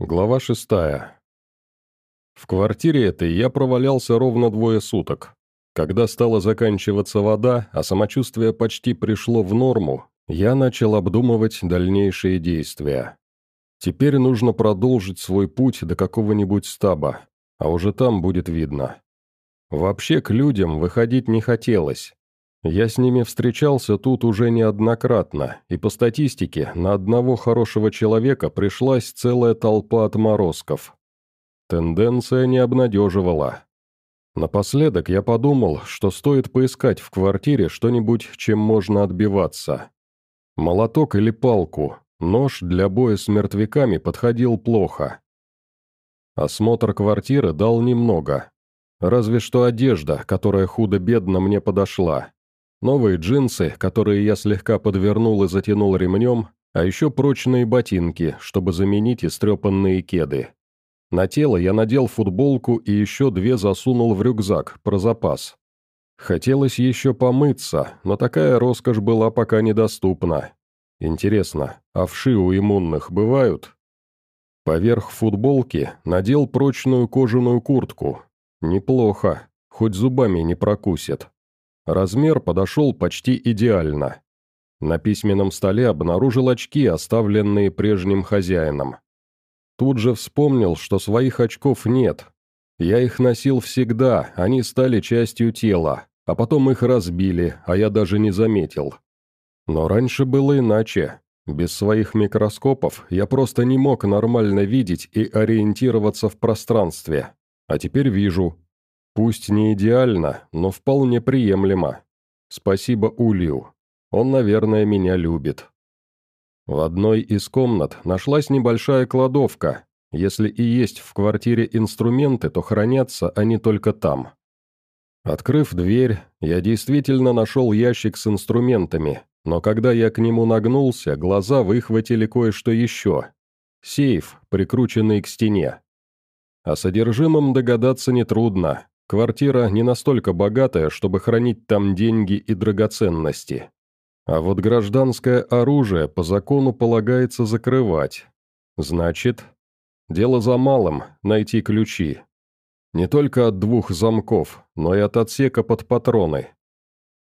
Глава шестая. В квартире этой я провалялся ровно двое суток. Когда стала заканчиваться вода, а самочувствие почти пришло в норму, я начал обдумывать дальнейшие действия. Теперь нужно продолжить свой путь до какого-нибудь стаба, а уже там будет видно. Вообще к людям выходить не хотелось, я с ними встречался тут уже неоднократно, и по статистике на одного хорошего человека пришлась целая толпа отморозков. Тенденция не обнадеживала. Напоследок я подумал, что стоит поискать в квартире что-нибудь, чем можно отбиваться. Молоток или палку, нож для боя с мертвяками подходил плохо. Осмотр квартиры дал немного. Разве что одежда, которая худо-бедно мне подошла. Новые джинсы, которые я слегка подвернул и затянул ремнем, а еще прочные ботинки, чтобы заменить истрепанные кеды. На тело я надел футболку и еще две засунул в рюкзак, про запас. Хотелось еще помыться, но такая роскошь была пока недоступна. Интересно, овши у иммунных бывают? Поверх футболки надел прочную кожаную куртку. Неплохо, хоть зубами не прокусит. Размер подошел почти идеально. На письменном столе обнаружил очки, оставленные прежним хозяином. Тут же вспомнил, что своих очков нет. Я их носил всегда, они стали частью тела, а потом их разбили, а я даже не заметил. Но раньше было иначе. Без своих микроскопов я просто не мог нормально видеть и ориентироваться в пространстве. А теперь вижу, Пусть не идеально, но вполне приемлемо. Спасибо Улью. Он, наверное, меня любит. В одной из комнат нашлась небольшая кладовка. Если и есть в квартире инструменты, то хранятся они только там. Открыв дверь, я действительно нашел ящик с инструментами, но когда я к нему нагнулся, глаза выхватили кое-что еще. Сейф, прикрученный к стене. О содержимом догадаться нетрудно. Квартира не настолько богатая, чтобы хранить там деньги и драгоценности. А вот гражданское оружие по закону полагается закрывать. Значит, дело за малым – найти ключи. Не только от двух замков, но и от отсека под патроны.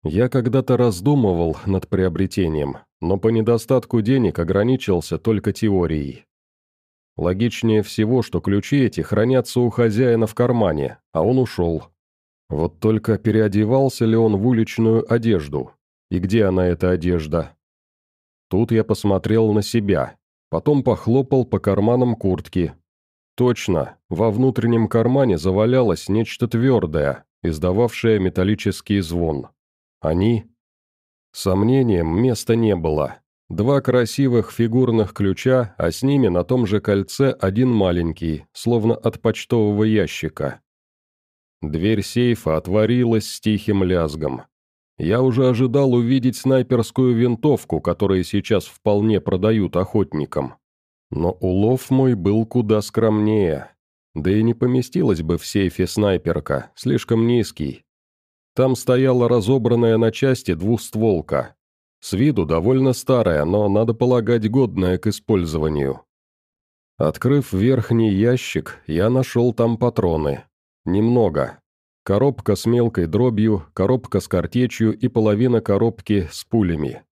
Я когда-то раздумывал над приобретением, но по недостатку денег ограничился только теорией. Логичнее всего, что ключи эти хранятся у хозяина в кармане, а он ушел. Вот только переодевался ли он в уличную одежду? И где она, эта одежда? Тут я посмотрел на себя, потом похлопал по карманам куртки. Точно, во внутреннем кармане завалялось нечто твердое, издававшее металлический звон. Они? Сомнением места не было. Два красивых фигурных ключа, а с ними на том же кольце один маленький, словно от почтового ящика. Дверь сейфа отворилась с тихим лязгом. Я уже ожидал увидеть снайперскую винтовку, которую сейчас вполне продают охотникам. Но улов мой был куда скромнее. Да и не поместилась бы в сейфе снайперка, слишком низкий. Там стояла разобранная на части двустволка, с виду довольно старая, но, надо полагать, годная к использованию. Открыв верхний ящик, я нашел там патроны. Немного. Коробка с мелкой дробью, коробка с картечью и половина коробки с пулями.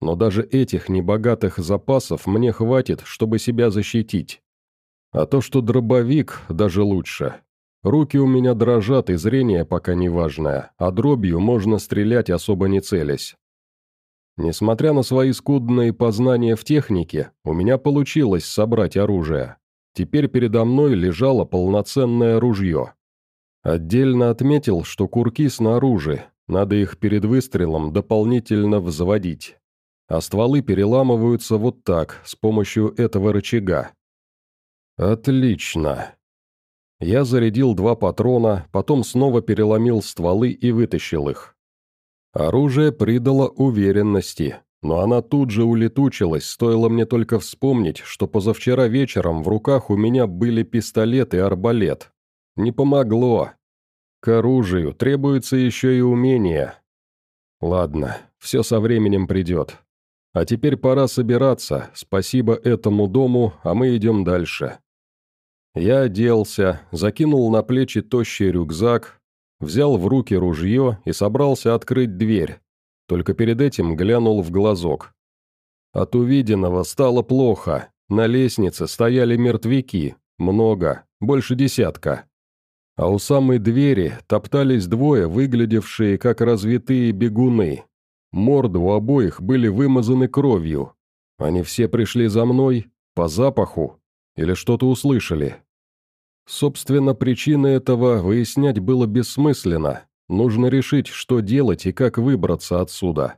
Но даже этих небогатых запасов мне хватит, чтобы себя защитить. А то, что дробовик, даже лучше. Руки у меня дрожат, и зрение пока не важное, а дробью можно стрелять, особо не целясь. Несмотря на свои скудные познания в технике, у меня получилось собрать оружие. Теперь передо мной лежало полноценное ружье. Отдельно отметил, что курки снаружи, надо их перед выстрелом дополнительно взводить. А стволы переламываются вот так, с помощью этого рычага. Отлично. Я зарядил два патрона, потом снова переломил стволы и вытащил их. Оружие придало уверенности, но она тут же улетучилась, стоило мне только вспомнить, что позавчера вечером в руках у меня были пистолет и арбалет. Не помогло. К оружию требуется еще и умение. Ладно, все со временем придет. А теперь пора собираться, спасибо этому дому, а мы идем дальше. Я оделся, закинул на плечи тощий рюкзак, взял в руки ружье и собрался открыть дверь. Только перед этим глянул в глазок. От увиденного стало плохо. На лестнице стояли мертвяки, много, больше десятка. А у самой двери топтались двое, выглядевшие как развитые бегуны. Морды у обоих были вымазаны кровью. Они все пришли за мной, по запаху, или что-то услышали. Собственно, причины этого выяснять было бессмысленно. Нужно решить, что делать и как выбраться отсюда.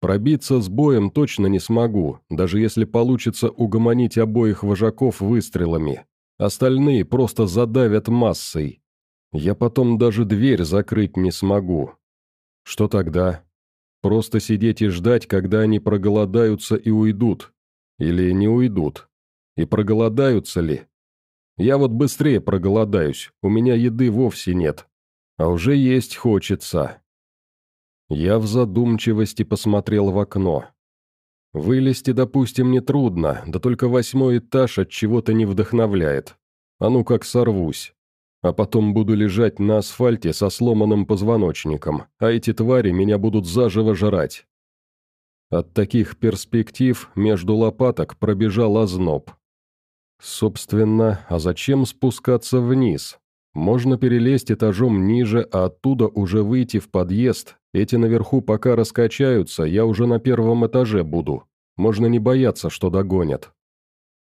Пробиться с боем точно не смогу, даже если получится угомонить обоих вожаков выстрелами. Остальные просто задавят массой. Я потом даже дверь закрыть не смогу. Что тогда? Просто сидеть и ждать, когда они проголодаются и уйдут. Или не уйдут. И проголодаются ли? Я вот быстрее проголодаюсь, у меня еды вовсе нет. А уже есть хочется. Я в задумчивости посмотрел в окно. Вылезти, допустим, нетрудно, да только восьмой этаж от чего-то не вдохновляет. А ну как сорвусь а потом буду лежать на асфальте со сломанным позвоночником, а эти твари меня будут заживо жрать. От таких перспектив между лопаток пробежал озноб. Собственно, а зачем спускаться вниз? Можно перелезть этажом ниже, а оттуда уже выйти в подъезд. Эти наверху пока раскачаются, я уже на первом этаже буду. Можно не бояться, что догонят.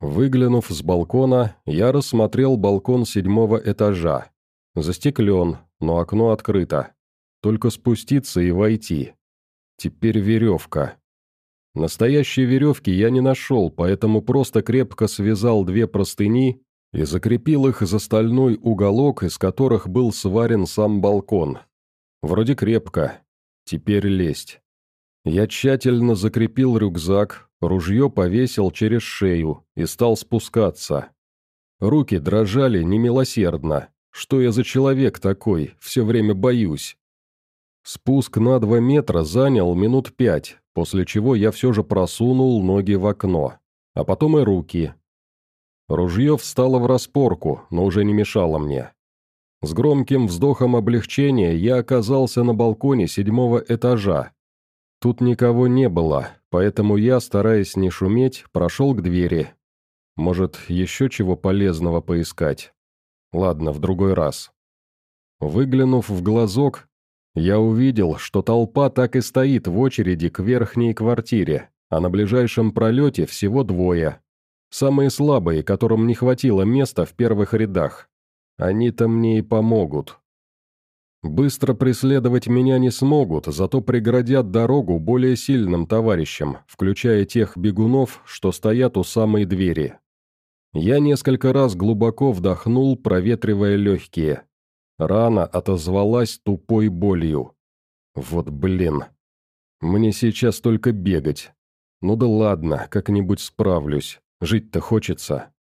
Выглянув с балкона, я рассмотрел балкон седьмого этажа. Застеклен, но окно открыто. Только спуститься и войти. Теперь веревка. Настоящей веревки я не нашел, поэтому просто крепко связал две простыни и закрепил их за стальной уголок, из которых был сварен сам балкон. Вроде крепко. Теперь лезть. Я тщательно закрепил рюкзак, Ружье повесил через шею и стал спускаться. Руки дрожали немилосердно. Что я за человек такой, все время боюсь. Спуск на два метра занял минут пять, после чего я все же просунул ноги в окно, а потом и руки. Ружье встало в распорку, но уже не мешало мне. С громким вздохом облегчения я оказался на балконе седьмого этажа. Тут никого не было, поэтому я, стараясь не шуметь, прошел к двери. Может, еще чего полезного поискать? Ладно, в другой раз. Выглянув в глазок, я увидел, что толпа так и стоит в очереди к верхней квартире, а на ближайшем пролете всего двое. Самые слабые, которым не хватило места в первых рядах. Они-то мне и помогут. Быстро преследовать меня не смогут, зато преградят дорогу более сильным товарищам, включая тех бегунов, что стоят у самой двери. Я несколько раз глубоко вдохнул, проветривая легкие. Рана отозвалась тупой болью. Вот блин. Мне сейчас только бегать. Ну да ладно, как-нибудь справлюсь. Жить-то хочется.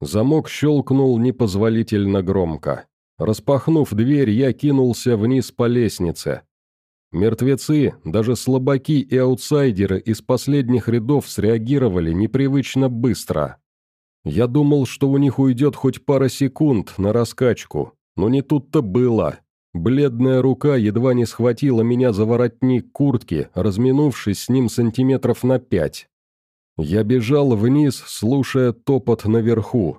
Замок щелкнул непозволительно громко. Распахнув дверь, я кинулся вниз по лестнице. Мертвецы, даже слабаки и аутсайдеры из последних рядов среагировали непривычно быстро. Я думал, что у них уйдет хоть пара секунд на раскачку, но не тут-то было. Бледная рука едва не схватила меня за воротник куртки, разминувшись с ним сантиметров на пять. Я бежал вниз, слушая топот наверху.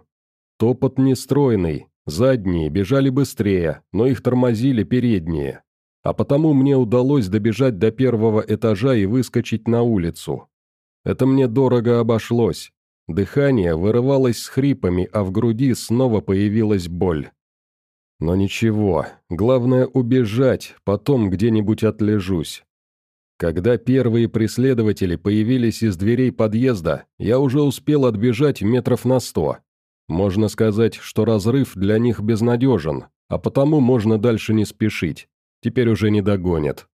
Топот нестройный, Задние бежали быстрее, но их тормозили передние. А потому мне удалось добежать до первого этажа и выскочить на улицу. Это мне дорого обошлось. Дыхание вырывалось с хрипами, а в груди снова появилась боль. Но ничего, главное убежать, потом где-нибудь отлежусь. Когда первые преследователи появились из дверей подъезда, я уже успел отбежать метров на сто. Можно сказать, что разрыв для них безнадежен, а потому можно дальше не спешить. Теперь уже не догонят.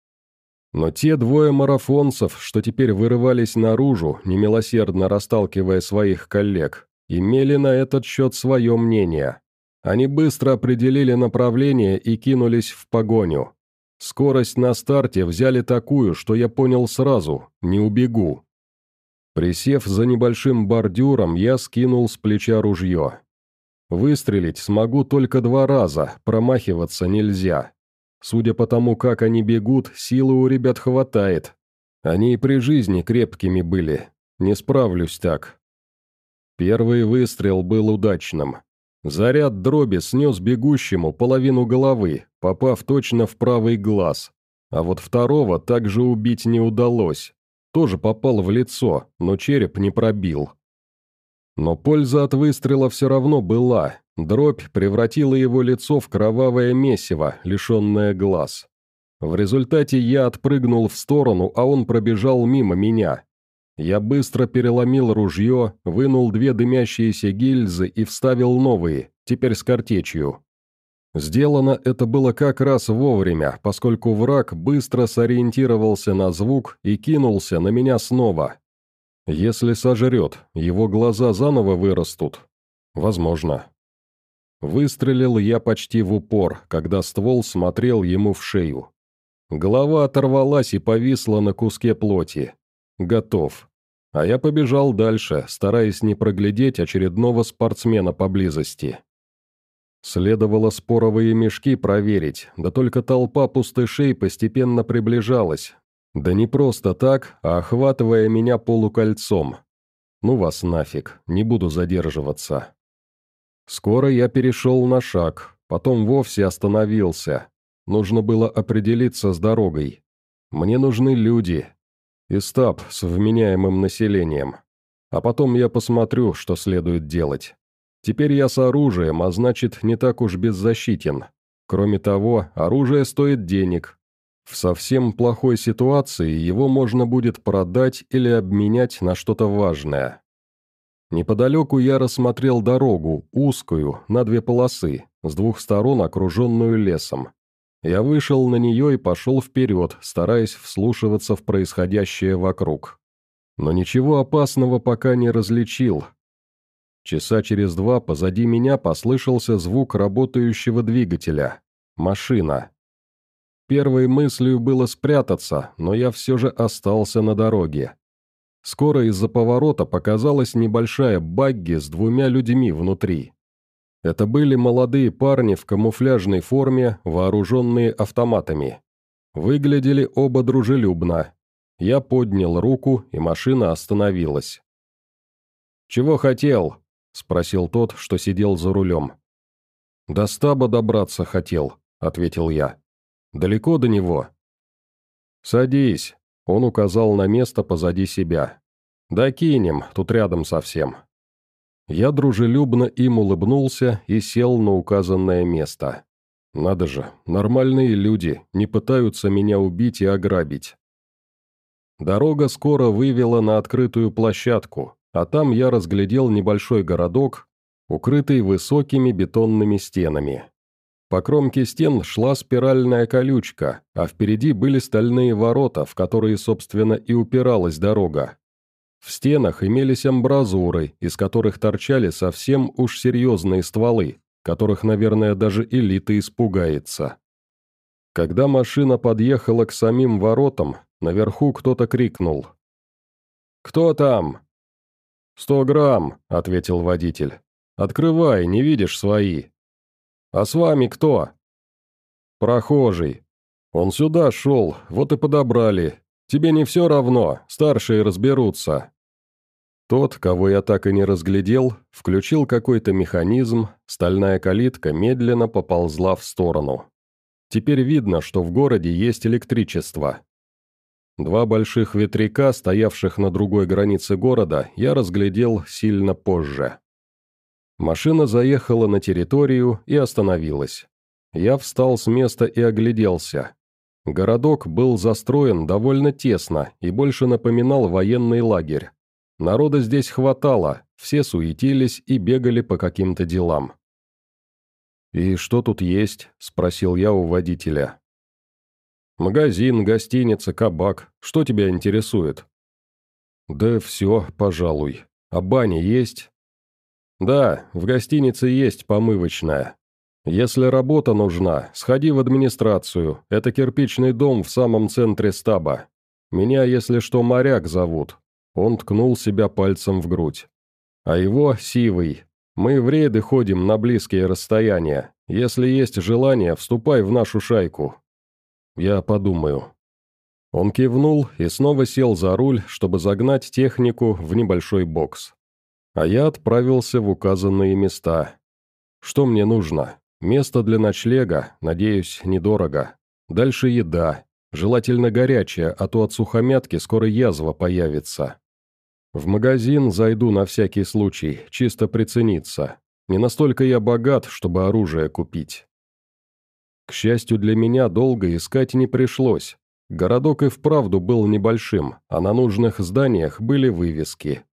Но те двое марафонцев, что теперь вырывались наружу, немилосердно расталкивая своих коллег, имели на этот счет свое мнение. Они быстро определили направление и кинулись в погоню. Скорость на старте взяли такую, что я понял сразу – не убегу. Присев за небольшим бордюром, я скинул с плеча ружье. Выстрелить смогу только два раза, промахиваться нельзя. Судя по тому, как они бегут, силы у ребят хватает. Они и при жизни крепкими были. Не справлюсь так. Первый выстрел был удачным. Заряд дроби снес бегущему половину головы, попав точно в правый глаз. А вот второго также убить не удалось. Тоже попал в лицо, но череп не пробил. Но польза от выстрела все равно была. Дробь превратила его лицо в кровавое месиво, лишенное глаз. В результате я отпрыгнул в сторону, а он пробежал мимо меня. Я быстро переломил ружье, вынул две дымящиеся гильзы и вставил новые, теперь с картечью. Сделано это было как раз вовремя, поскольку враг быстро сориентировался на звук и кинулся на меня снова. Если сожрет, его глаза заново вырастут. Возможно. Выстрелил я почти в упор, когда ствол смотрел ему в шею. Голова оторвалась и повисла на куске плоти. Готов. А я побежал дальше, стараясь не проглядеть очередного спортсмена поблизости. Следовало споровые мешки проверить, да только толпа пустышей постепенно приближалась, да не просто так, а охватывая меня полукольцом. Ну вас нафиг, не буду задерживаться. Скоро я перешел на шаг, потом вовсе остановился. Нужно было определиться с дорогой. Мне нужны люди. И стаб с вменяемым населением. А потом я посмотрю, что следует делать. Теперь я с оружием, а значит, не так уж беззащитен. Кроме того, оружие стоит денег, в совсем плохой ситуации его можно будет продать или обменять на что-то важное. Неподалеку я рассмотрел дорогу, узкую, на две полосы, с двух сторон окруженную лесом. Я вышел на нее и пошел вперед, стараясь вслушиваться в происходящее вокруг. Но ничего опасного пока не различил. Часа через два позади меня послышался звук работающего двигателя. Машина. Первой мыслью было спрятаться, но я все же остался на дороге. Скоро из-за поворота показалась небольшая багги с двумя людьми внутри. Это были молодые парни в камуфляжной форме, вооруженные автоматами. Выглядели оба дружелюбно. Я поднял руку, и машина остановилась. «Чего хотел?» – спросил тот, что сидел за рулем. «До стаба добраться хотел», – ответил я. Далеко до него?» «Садись», — он указал на место позади себя. «Докинем, тут рядом совсем». Я дружелюбно им улыбнулся и сел на указанное место. Надо же, нормальные люди, не пытаются меня убить и ограбить. Дорога скоро вывела на открытую площадку, а там я разглядел небольшой городок, укрытый высокими бетонными стенами. По кромке стен шла спиральная колючка, а впереди были стальные ворота, в которые, собственно, и упиралась дорога. В стенах имелись амбразуры, из которых торчали совсем уж серьезные стволы, которых, наверное, даже элита испугается. Когда машина подъехала к самим воротам, наверху кто-то крикнул. «Кто там?» «Сто грамм», — ответил водитель. «Открывай, не видишь свои». «А с вами кто?» «Прохожий. Он сюда шел, вот и подобрали. Тебе не все равно, старшие разберутся». Тот, кого я так и не разглядел, включил какой-то механизм, стальная калитка медленно поползла в сторону. Теперь видно, что в городе есть электричество. Два больших ветряка, стоявших на другой границе города, я разглядел сильно позже. Машина заехала на территорию и остановилась. Я встал с места и огляделся. Городок был застроен довольно тесно и больше напоминал военный лагерь. Народа здесь хватало, все суетились и бегали по каким-то делам. «И что тут есть?» – спросил я у водителя. «Магазин, гостиница, кабак. Что тебя интересует?» «Да все, пожалуй. А баня есть?» «Да, в гостинице есть помывочная. Если работа нужна, сходи в администрацию, это кирпичный дом в самом центре стаба. Меня, если что, моряк зовут. Он ткнул себя пальцем в грудь. А его сивый. Мы в рейды ходим на близкие расстояния. Если есть желание, вступай в нашу шайку. Я подумаю. Он кивнул и снова сел за руль, чтобы загнать технику в небольшой бокс. А я отправился в указанные места. Что мне нужно? Место для ночлега, надеюсь, недорого. Дальше еда, желательно горячая, а то от сухомятки скоро язва появится. В магазин зайду на всякий случай, чисто прицениться. Не настолько я богат, чтобы оружие купить. К счастью для меня, долго искать не пришлось. Городок и вправду был небольшим, а на нужных зданиях были вывески.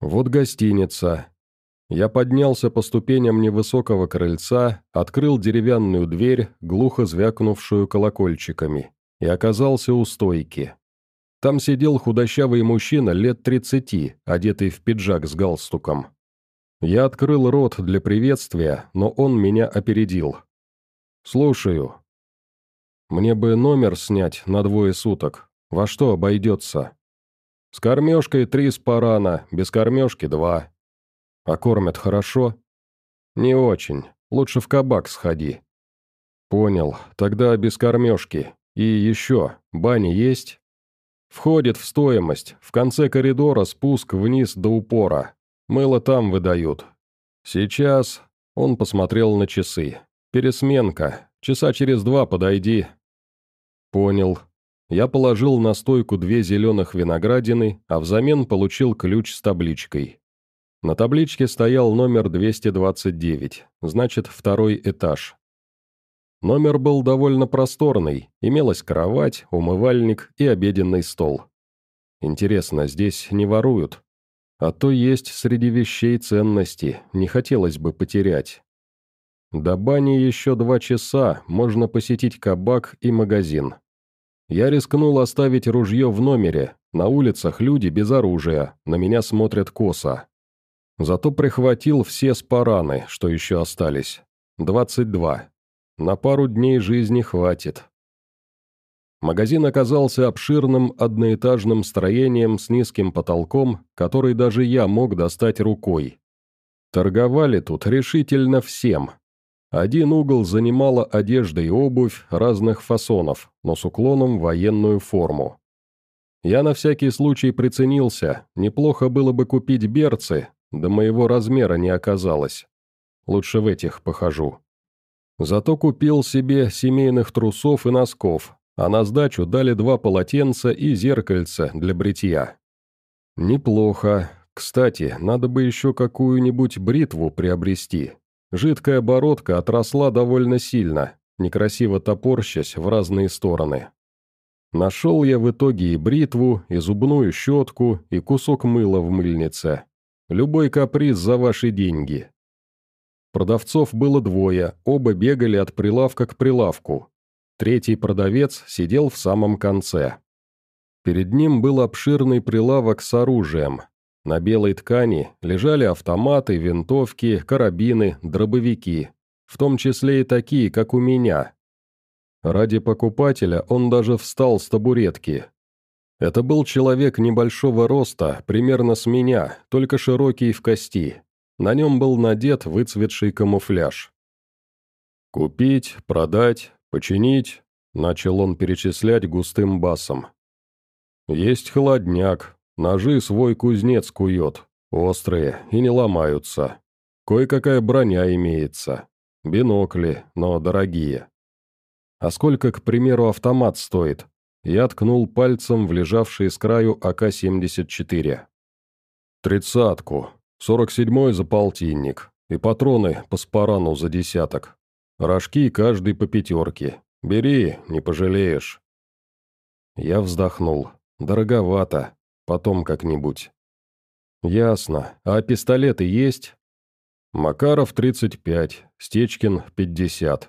Вот гостиница. Я поднялся по ступеням невысокого крыльца, открыл деревянную дверь, глухо звякнувшую колокольчиками, и оказался у стойки. Там сидел худощавый мужчина лет тридцати, одетый в пиджак с галстуком. Я открыл рот для приветствия, но он меня опередил. «Слушаю», мне бы номер снять на двое суток. Во что обойдется? С кормежкой три спарана, без кормежки два. А кормят хорошо? Не очень. Лучше в кабак сходи. Понял. Тогда без кормежки. И еще, баня есть? Входит в стоимость. В конце коридора спуск вниз до упора. Мыло там выдают. Сейчас... Он посмотрел на часы. Пересменка. Часа через два подойди, «Понял. Я положил на стойку две зеленых виноградины, а взамен получил ключ с табличкой. На табличке стоял номер 229, значит, второй этаж. Номер был довольно просторный, имелась кровать, умывальник и обеденный стол. Интересно, здесь не воруют? А то есть среди вещей ценности, не хотелось бы потерять. До бани еще два часа, можно посетить кабак и магазин. Я рискнул оставить ружье в номере, на улицах люди без оружия, на меня смотрят косо. Зато прихватил все спараны, что еще остались. 22. На пару дней жизни хватит. Магазин оказался обширным одноэтажным строением с низким потолком, который даже я мог достать рукой. Торговали тут решительно всем. Один угол занимала одежда и обувь разных фасонов, но с уклоном в военную форму. Я на всякий случай приценился, неплохо было бы купить берцы, да моего размера не оказалось. Лучше в этих похожу. Зато купил себе семейных трусов и носков, а на сдачу дали два полотенца и зеркальце для бритья. Неплохо. Кстати, надо бы еще какую-нибудь бритву приобрести. Жидкая бородка отросла довольно сильно, некрасиво топорщась в разные стороны. Нашел я в итоге и бритву, и зубную щетку, и кусок мыла в мыльнице. Любой каприз за ваши деньги. Продавцов было двое, оба бегали от прилавка к прилавку. Третий продавец сидел в самом конце. Перед ним был обширный прилавок с оружием, на белой ткани лежали автоматы, винтовки, карабины, дробовики, в том числе и такие, как у меня. Ради покупателя он даже встал с табуретки. Это был человек небольшого роста, примерно с меня, только широкий в кости. На нем был надет выцветший камуфляж. «Купить, продать, починить», — начал он перечислять густым басом. «Есть холодняк, Ножи свой кузнец кует, острые и не ломаются. Кое-какая броня имеется. Бинокли, но дорогие. А сколько, к примеру, автомат стоит? Я ткнул пальцем в лежавший с краю АК-74. Тридцатку, сорок седьмой за полтинник, и патроны по спарану за десяток. Рожки каждый по пятерке. Бери, не пожалеешь. Я вздохнул. Дороговато. Потом как-нибудь». «Ясно. А пистолеты есть?» «Макаров 35, Стечкин 50».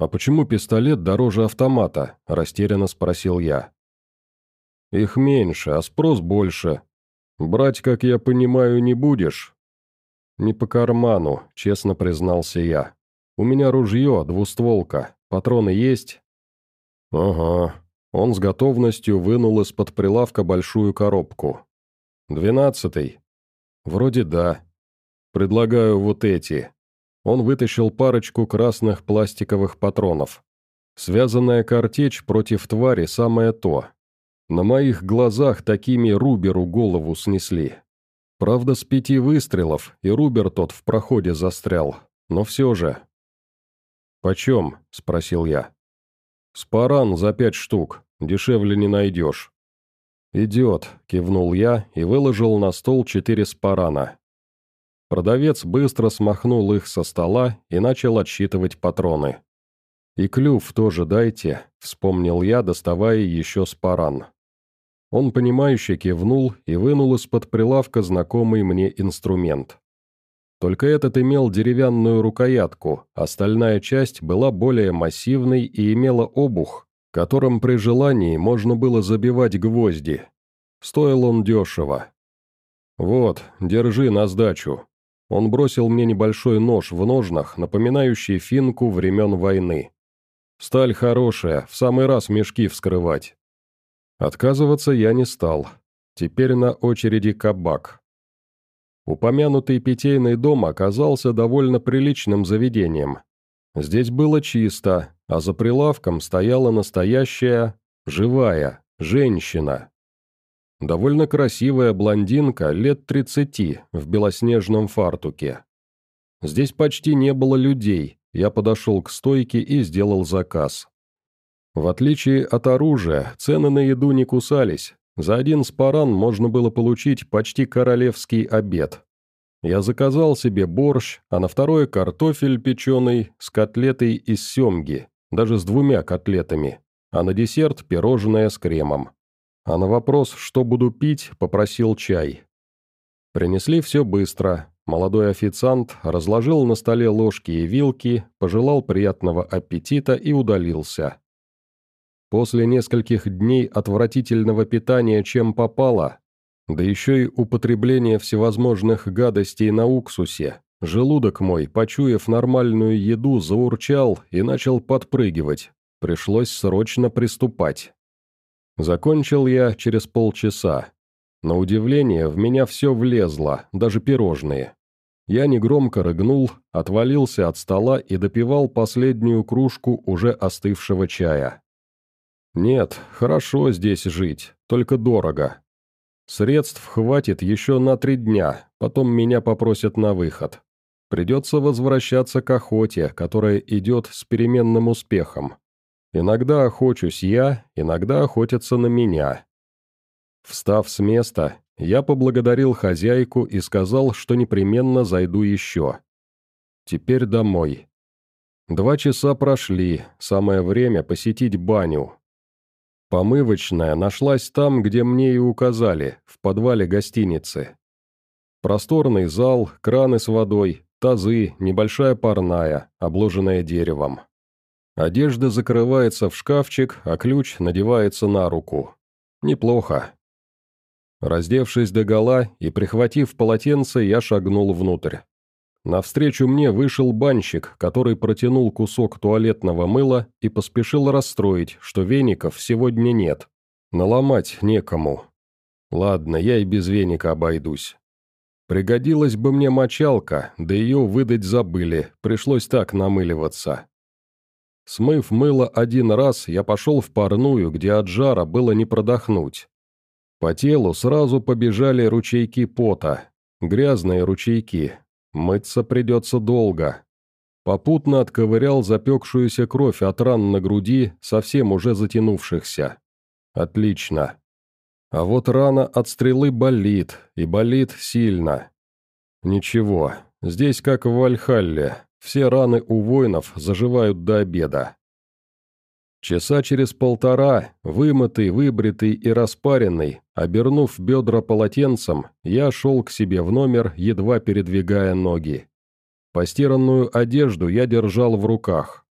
«А почему пистолет дороже автомата?» – растерянно спросил я. «Их меньше, а спрос больше. Брать, как я понимаю, не будешь?» «Не по карману», – честно признался я. «У меня ружье, двустволка. Патроны есть?» «Ага. Он с готовностью вынул из-под прилавка большую коробку. «Двенадцатый?» «Вроде да. Предлагаю вот эти». Он вытащил парочку красных пластиковых патронов. Связанная картечь против твари самое то. На моих глазах такими Руберу голову снесли. Правда, с пяти выстрелов, и Рубер тот в проходе застрял, но все же. «Почем?» – спросил я. «Спаран за пять штук, дешевле не найдешь». «Идет», – кивнул я и выложил на стол четыре спарана. Продавец быстро смахнул их со стола и начал отсчитывать патроны. «И клюв тоже дайте», — вспомнил я, доставая еще спаран. Он, понимающе кивнул и вынул из-под прилавка знакомый мне инструмент. Только этот имел деревянную рукоятку, остальная часть была более массивной и имела обух, которым при желании можно было забивать гвозди. Стоил он дешево. «Вот, держи на сдачу». Он бросил мне небольшой нож в ножнах, напоминающий финку времен войны. «Сталь хорошая, в самый раз мешки вскрывать». Отказываться я не стал. Теперь на очереди кабак. Упомянутый питейный дом оказался довольно приличным заведением. Здесь было чисто, а за прилавком стояла настоящая, живая, женщина. Довольно красивая блондинка лет тридцати в белоснежном фартуке. Здесь почти не было людей, я подошел к стойке и сделал заказ. В отличие от оружия, цены на еду не кусались. За один спаран можно было получить почти королевский обед. Я заказал себе борщ, а на второе картофель печеный с котлетой из семги, даже с двумя котлетами, а на десерт пирожное с кремом. А на вопрос, что буду пить, попросил чай. Принесли все быстро. Молодой официант разложил на столе ложки и вилки, пожелал приятного аппетита и удалился. После нескольких дней отвратительного питания чем попало, да еще и употребления всевозможных гадостей на уксусе, желудок мой, почуяв нормальную еду, заурчал и начал подпрыгивать. Пришлось срочно приступать. Закончил я через полчаса. На удивление, в меня все влезло, даже пирожные. Я негромко рыгнул, отвалился от стола и допивал последнюю кружку уже остывшего чая. Нет, хорошо здесь жить, только дорого. Средств хватит еще на три дня, потом меня попросят на выход. Придется возвращаться к охоте, которая идет с переменным успехом. Иногда охочусь я, иногда охотятся на меня. Встав с места, я поблагодарил хозяйку и сказал, что непременно зайду еще. Теперь домой. Два часа прошли, самое время посетить баню, Помывочная нашлась там, где мне и указали, в подвале гостиницы. Просторный зал, краны с водой, тазы, небольшая парная, обложенная деревом. Одежда закрывается в шкафчик, а ключ надевается на руку. Неплохо. Раздевшись догола и прихватив полотенце, я шагнул внутрь. Навстречу мне вышел банщик, который протянул кусок туалетного мыла и поспешил расстроить, что веников сегодня нет. Наломать некому. Ладно, я и без веника обойдусь. Пригодилась бы мне мочалка, да ее выдать забыли, пришлось так намыливаться. Смыв мыло один раз, я пошел в парную, где от жара было не продохнуть. По телу сразу побежали ручейки пота, грязные ручейки, Мыться придется долго. Попутно отковырял запекшуюся кровь от ран на груди, совсем уже затянувшихся. Отлично. А вот рана от стрелы болит, и болит сильно. Ничего, здесь как в Вальхалле, все раны у воинов заживают до обеда. Часа через полтора, вымытый, выбритый и распаренный, обернув бедра полотенцем, я шел к себе в номер, едва передвигая ноги. Постиранную одежду я держал в руках.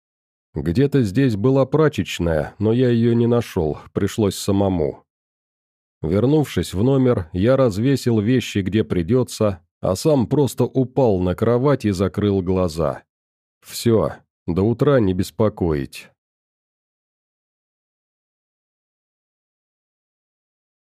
Где-то здесь была прачечная, но я ее не нашел, пришлось самому. Вернувшись в номер, я развесил вещи где придется, а сам просто упал на кровать и закрыл глаза. Все, до утра не беспокоить.